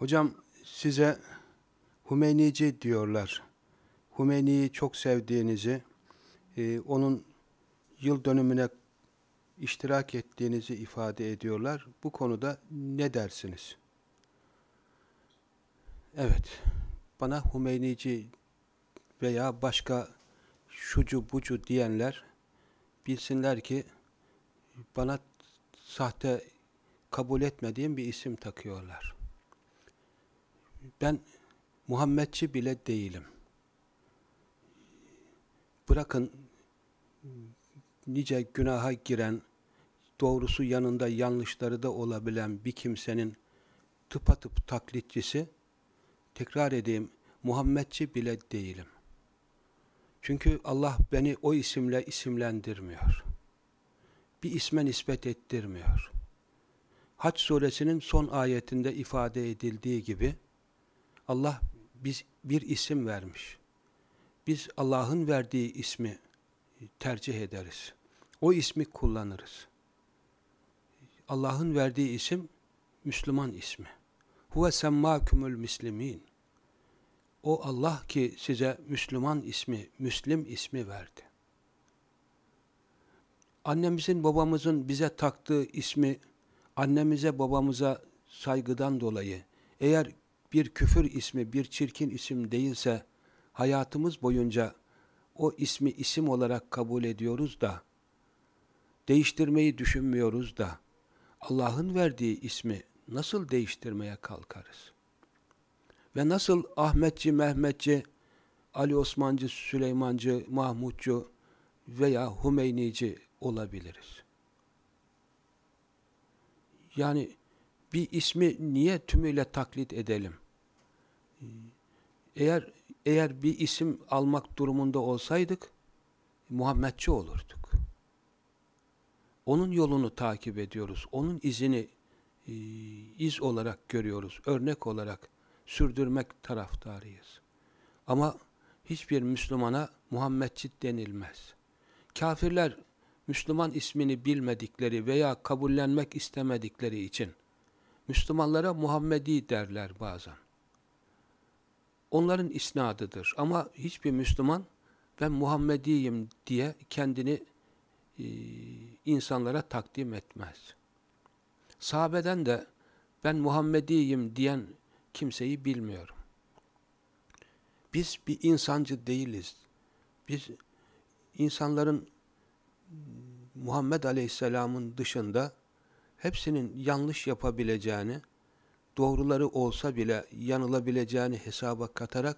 Hocam size Hümeynici diyorlar. Hümeyni'yi çok sevdiğinizi, e, onun yıl dönümüne iştirak ettiğinizi ifade ediyorlar. Bu konuda ne dersiniz? Evet, bana Hümeynici veya başka şucu bucu diyenler bilsinler ki bana sahte kabul etmediğim bir isim takıyorlar. Ben Muhammedçi bile değilim. Bırakın nice günaha giren, doğrusu yanında yanlışları da olabilen bir kimsenin tıpatıp taklitçisi, tekrar edeyim, Muhammedçi bile değilim. Çünkü Allah beni o isimle isimlendirmiyor. Bir isme nispet ettirmiyor. Haç suresinin son ayetinde ifade edildiği gibi Allah biz bir isim vermiş. Biz Allah'ın verdiği ismi tercih ederiz. O ismi kullanırız. Allah'ın verdiği isim Müslüman ismi. Huve semmâkümül mislimin. O Allah ki size Müslüman ismi, Müslim ismi verdi. Annemizin, babamızın bize taktığı ismi, annemize, babamıza saygıdan dolayı, eğer bir küfür ismi, bir çirkin isim değilse, hayatımız boyunca o ismi isim olarak kabul ediyoruz da, değiştirmeyi düşünmüyoruz da, Allah'ın verdiği ismi nasıl değiştirmeye kalkarız? Ve nasıl Ahmetçi, Mehmetçi, Ali Osmancı, Süleymancı, Mahmutçu veya Hümeynici olabiliriz? Yani bir ismi niye tümüyle taklit edelim? Eğer eğer bir isim almak durumunda olsaydık Muhammedçi olurduk. Onun yolunu takip ediyoruz. Onun izini e, iz olarak görüyoruz. Örnek olarak sürdürmek taraftarıyız. Ama hiçbir Müslümana Muhammedçi denilmez. Kafirler Müslüman ismini bilmedikleri veya kabullenmek istemedikleri için Müslümanlara Muhammedi derler bazen. Onların isnadıdır ama hiçbir Müslüman ben Muhammediyim diye kendini e, insanlara takdim etmez. Sahabeden de ben Muhammediyim diyen kimseyi bilmiyorum. Biz bir insancı değiliz. Biz insanların Muhammed Aleyhisselam'ın dışında hepsinin yanlış yapabileceğini, doğruları olsa bile yanılabileceğini hesaba katarak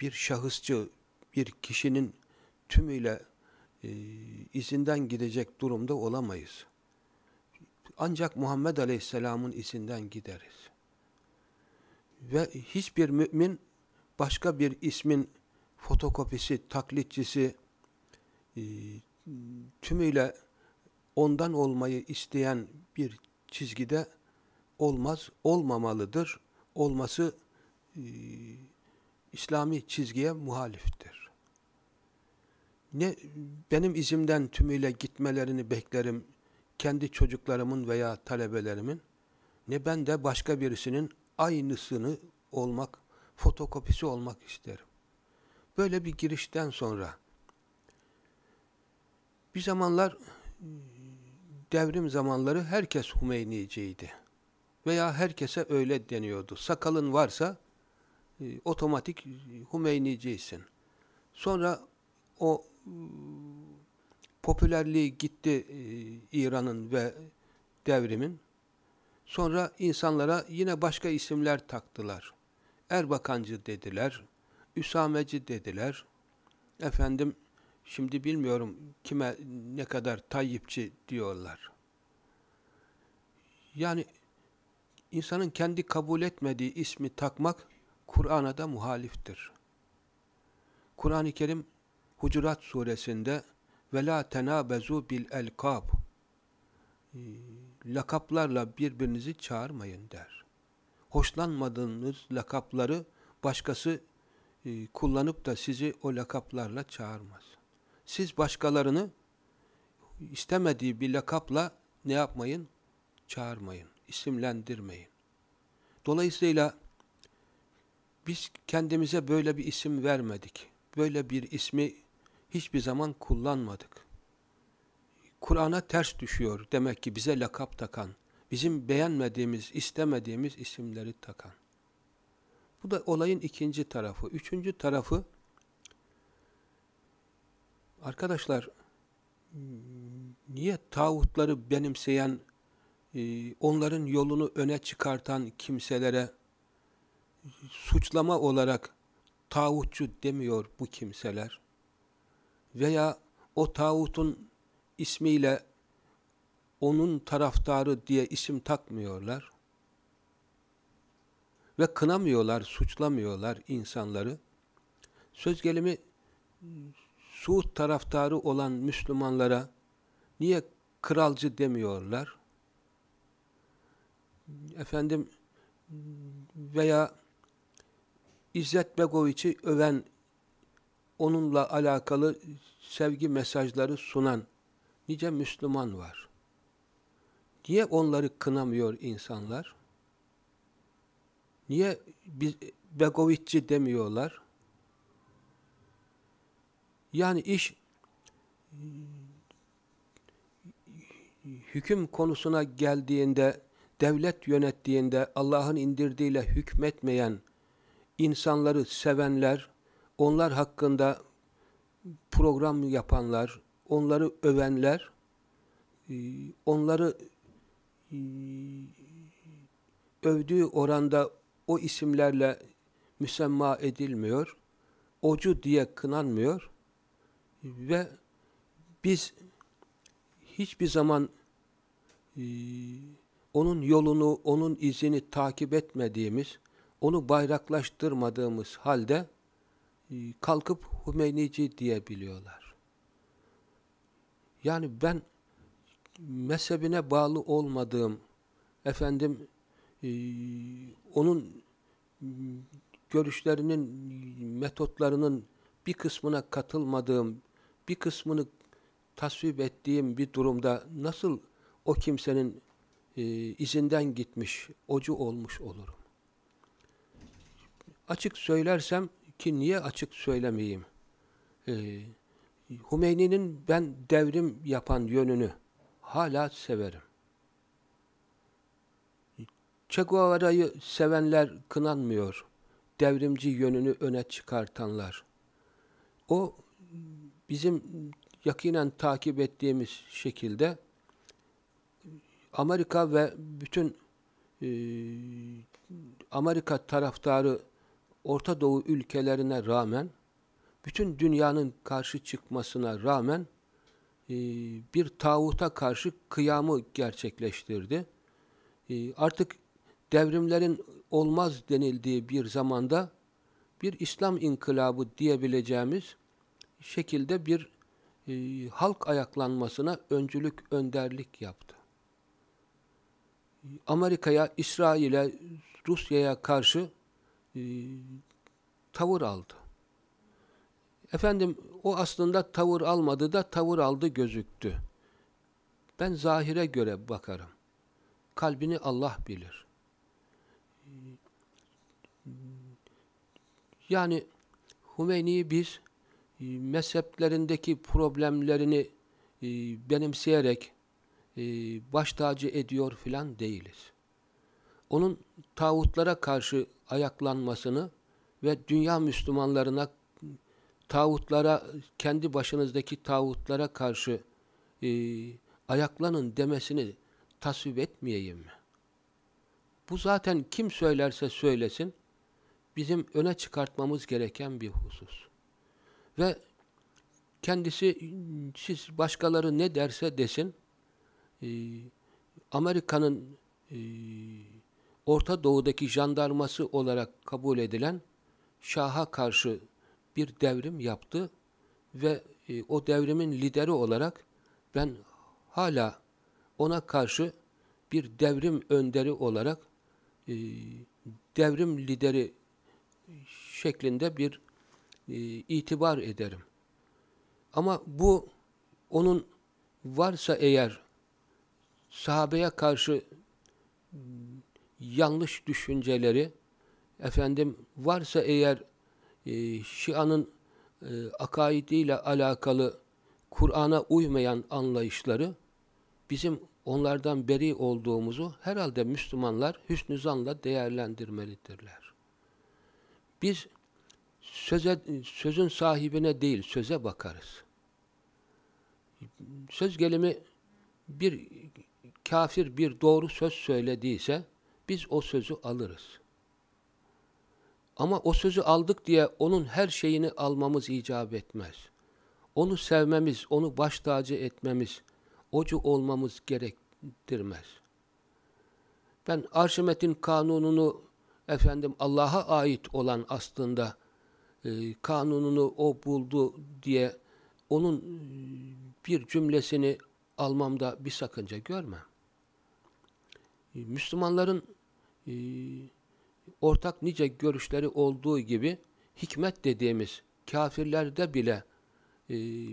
bir şahısçı, bir kişinin tümüyle e, izinden gidecek durumda olamayız. Ancak Muhammed Aleyhisselam'ın izinden gideriz. Ve hiçbir mümin başka bir ismin fotokopisi, taklitçisi, e, tümüyle ondan olmayı isteyen bir çizgide olmaz, olmamalıdır. Olması e, İslami çizgiye muhaliftir. Ne benim izimden tümüyle gitmelerini beklerim kendi çocuklarımın veya talebelerimin ne ben de başka birisinin aynısını olmak, fotokopisi olmak isterim. Böyle bir girişten sonra bir zamanlar devrim zamanları herkes Hümeyniciydi. Veya herkese öyle deniyordu. Sakalın varsa e, otomatik Hümeyniciysin. Sonra o e, popülerliği gitti e, İran'ın ve devrimin. Sonra insanlara yine başka isimler taktılar. Erbakancı dediler, Üsameci dediler. Efendim Şimdi bilmiyorum kime ne kadar Tayyipçi diyorlar. Yani insanın kendi kabul etmediği ismi takmak Kur'an'a da muhaliftir. Kur'an-ı Kerim Hucurat suresinde ve la tenabezu bil ee, lakaplarla birbirinizi çağırmayın der. Hoşlanmadığınız lakapları başkası e, kullanıp da sizi o lakaplarla çağırmaz. Siz başkalarını istemediği bir lakapla ne yapmayın? Çağırmayın, isimlendirmeyin. Dolayısıyla biz kendimize böyle bir isim vermedik. Böyle bir ismi hiçbir zaman kullanmadık. Kur'an'a ters düşüyor demek ki bize lakap takan, bizim beğenmediğimiz, istemediğimiz isimleri takan. Bu da olayın ikinci tarafı. Üçüncü tarafı, arkadaşlar, niye tağutları benimseyen, e, onların yolunu öne çıkartan kimselere suçlama olarak tağutçu demiyor bu kimseler? Veya o tağutun ismiyle onun taraftarı diye isim takmıyorlar ve kınamıyorlar, suçlamıyorlar insanları. Söz gelimi Suud taraftarı olan Müslümanlara niye kralcı demiyorlar? Efendim veya İzzet Begoviç'i öven, onunla alakalı sevgi mesajları sunan nice Müslüman var. Niye onları kınamıyor insanlar? Niye biz Begoviççi demiyorlar? Yani iş hüküm konusuna geldiğinde, devlet yönettiğinde Allah'ın indirdiğiyle hükmetmeyen insanları sevenler, onlar hakkında program yapanlar, onları övenler, e, onları e, övdüğü oranda o isimlerle müsemma edilmiyor, ocu diye kınanmıyor ve biz hiçbir zaman e, onun yolunu, onun izini takip etmediğimiz, onu bayraklaştırmadığımız halde kalkıp Hümeynici diyebiliyorlar. Yani ben mezhebine bağlı olmadığım, efendim e, onun görüşlerinin, metotlarının bir kısmına katılmadığım, bir kısmını tasvip ettiğim bir durumda nasıl o kimsenin e, izinden gitmiş, ocu olmuş olurum? Açık söylersem ki niye açık söylemeyeyim? Ee, Hümeyni'nin ben devrim yapan yönünü hala severim. Che Guevara'yı sevenler kınanmıyor. Devrimci yönünü öne çıkartanlar. O bizim yakinen takip ettiğimiz şekilde Amerika ve bütün e, Amerika taraftarı Orta Doğu ülkelerine rağmen bütün dünyanın karşı çıkmasına rağmen e, bir tağuta karşı kıyamı gerçekleştirdi. E, artık devrimlerin olmaz denildiği bir zamanda bir İslam inkılabı diyebileceğimiz şekilde bir e, halk ayaklanmasına öncülük, önderlik yaptı. Amerika'ya, İsrail'e, Rusya'ya karşı e, tavır aldı. Efendim o aslında tavır almadı da tavır aldı gözüktü. Ben zahire göre bakarım. Kalbini Allah bilir. Yani Hümeyni'yi biz mezheplerindeki problemlerini e, benimseyerek e, baş tacı ediyor filan değiliz. Onun tağutlara karşı ayaklanmasını ve dünya Müslümanlarına tağutlara, kendi başınızdaki tağutlara karşı e, ayaklanın demesini tasvip etmeyeyim mi? Bu zaten kim söylerse söylesin, bizim öne çıkartmamız gereken bir husus. Ve kendisi, siz başkaları ne derse desin, e, Amerika'nın e, Orta Doğu'daki jandarması olarak kabul edilen Şah'a karşı bir devrim yaptı ve e, o devrimin lideri olarak ben hala ona karşı bir devrim önderi olarak devrim lideri şeklinde bir e, itibar ederim. Ama bu onun varsa eğer sahabeye karşı yanlış düşünceleri, efendim varsa eğer e, Şia'nın e, akaidiyle alakalı Kur'an'a uymayan anlayışları bizim onlardan beri olduğumuzu herhalde Müslümanlar hüsnü zanla değerlendirmelidirler. Biz söze, sözün sahibine değil söze bakarız. Söz gelimi bir kafir bir doğru söz söylediyse biz o sözü alırız. Ama o sözü aldık diye onun her şeyini almamız icap etmez. Onu sevmemiz, onu baş tacı etmemiz, ocu olmamız gerektirmez. Ben Arşimet'in kanununu efendim Allah'a ait olan aslında e, kanununu o buldu diye onun e, bir cümlesini almamda bir sakınca görmem. E, Müslümanların ortak nice görüşleri olduğu gibi hikmet dediğimiz kafirlerde bile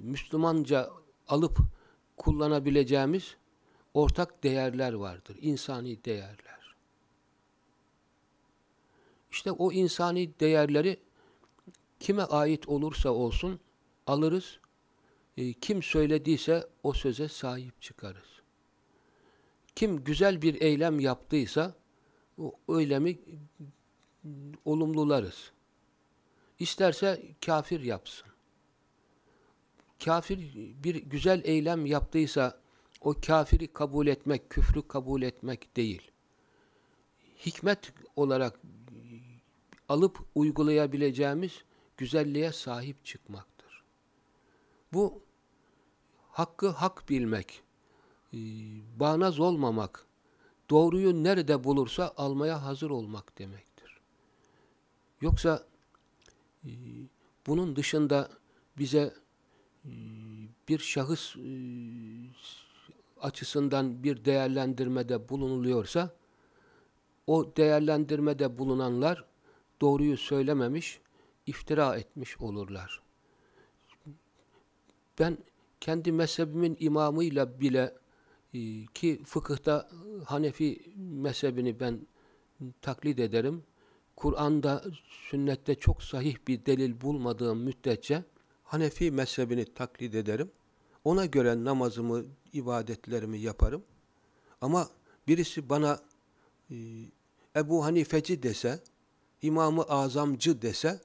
Müslümanca alıp kullanabileceğimiz ortak değerler vardır. insani değerler. İşte o insani değerleri kime ait olursa olsun alırız. E, kim söylediyse o söze sahip çıkarız. Kim güzel bir eylem yaptıysa o eylemi olumlularız. İsterse kafir yapsın. Kafir bir güzel eylem yaptıysa o kafiri kabul etmek, küfrü kabul etmek değil. Hikmet olarak alıp uygulayabileceğimiz güzelliğe sahip çıkmaktır. Bu hakkı hak bilmek, e, bağnaz olmamak, doğruyu nerede bulursa almaya hazır olmak demektir. Yoksa e, bunun dışında bize e, bir şahıs açısından bir değerlendirmede bulunuluyorsa o değerlendirmede bulunanlar doğruyu söylememiş, iftira etmiş olurlar. Ben kendi mezhebimin imamıyla bile e, ki fıkıhta Hanefi mezhebini ben taklit ederim. Kur'an'da, sünnette çok sahih bir delil bulmadığım müddetçe Hanefi mezhebini taklit ederim. Ona göre namazımı, ibadetlerimi yaparım. Ama birisi bana e, Ebu Hanifeci dese, İmam-ı Azamcı dese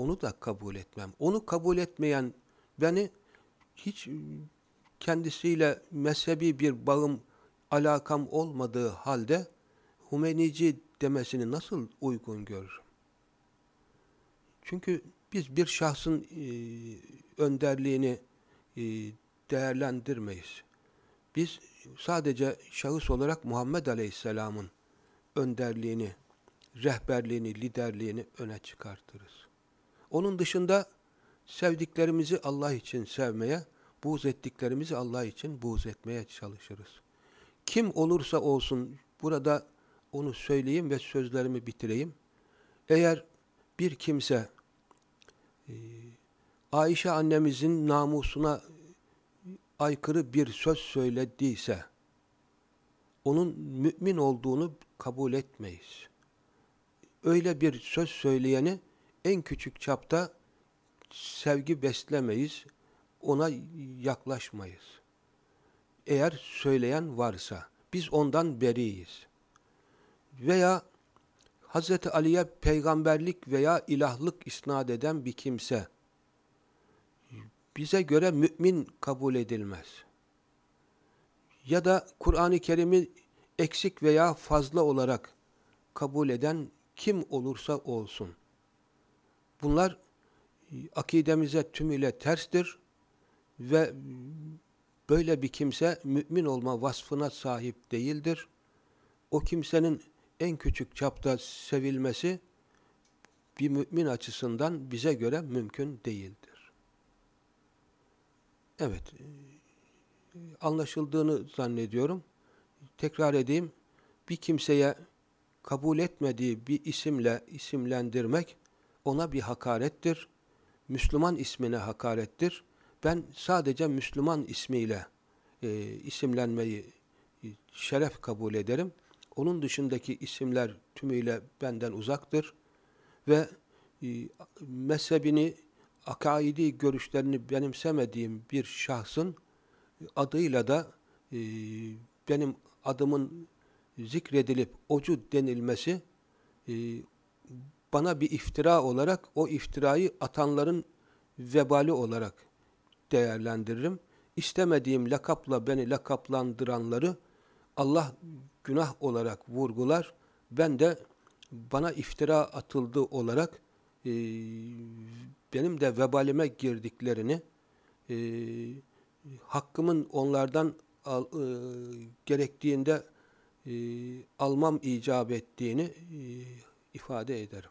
onu da kabul etmem. Onu kabul etmeyen beni hiç kendisiyle mezhebi bir bağım, alakam olmadığı halde Hümeynici demesini nasıl uygun görürüm? Çünkü biz bir şahsın e, önderliğini e, değerlendirmeyiz. Biz sadece şahıs olarak Muhammed Aleyhisselam'ın önderliğini, rehberliğini, liderliğini öne çıkartırız. Onun dışında sevdiklerimizi Allah için sevmeye, buğz ettiklerimizi Allah için buğz etmeye çalışırız. Kim olursa olsun burada onu söyleyeyim ve sözlerimi bitireyim. Eğer bir kimse e, Ayşe annemizin namusuna aykırı bir söz söylediyse onun mümin olduğunu kabul etmeyiz. Öyle bir söz söyleyeni en küçük çapta sevgi beslemeyiz, ona yaklaşmayız. Eğer söyleyen varsa, biz ondan beriyiz. Veya Hz. Ali'ye peygamberlik veya ilahlık isnat eden bir kimse, bize göre mümin kabul edilmez. Ya da Kur'an-ı Kerim'i eksik veya fazla olarak kabul eden kim olursa olsun. Bunlar akidemize tümüyle terstir ve böyle bir kimse mümin olma vasfına sahip değildir. O kimsenin en küçük çapta sevilmesi bir mümin açısından bize göre mümkün değildir. Evet, anlaşıldığını zannediyorum. Tekrar edeyim, bir kimseye kabul etmediği bir isimle isimlendirmek ona bir hakarettir. Müslüman ismine hakarettir. Ben sadece Müslüman ismiyle e, isimlenmeyi e, şeref kabul ederim. Onun dışındaki isimler tümüyle benden uzaktır ve e, mezhebini, akaidi görüşlerini benimsemediğim bir şahsın adıyla da e, benim adımın zikredilip ocu denilmesi e, bana bir iftira olarak o iftirayı atanların vebali olarak değerlendiririm. İstemediğim lakapla beni lakaplandıranları Allah günah olarak vurgular. Ben de bana iftira atıldı olarak e, benim de vebalime girdiklerini e, hakkımın onlardan al, e, gerektiğinde e, almam icap ettiğini e, ifade ederim.